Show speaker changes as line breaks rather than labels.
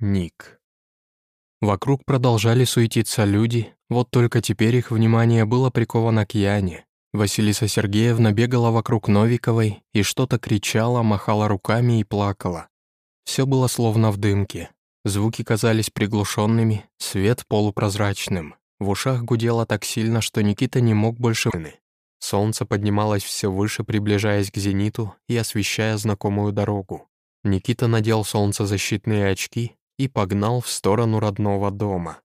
Ник. Вокруг продолжали суетиться люди, вот только теперь их внимание было приковано к Яне. Василиса Сергеевна бегала вокруг Новиковой и что-то кричала, махала руками и плакала. Все было словно в дымке. Звуки казались приглушенными, свет полупрозрачным. В ушах гудело так сильно, что Никита не мог больше Солнце поднималось все выше, приближаясь к зениту и освещая знакомую дорогу. Никита надел солнцезащитные очки и погнал в сторону родного дома.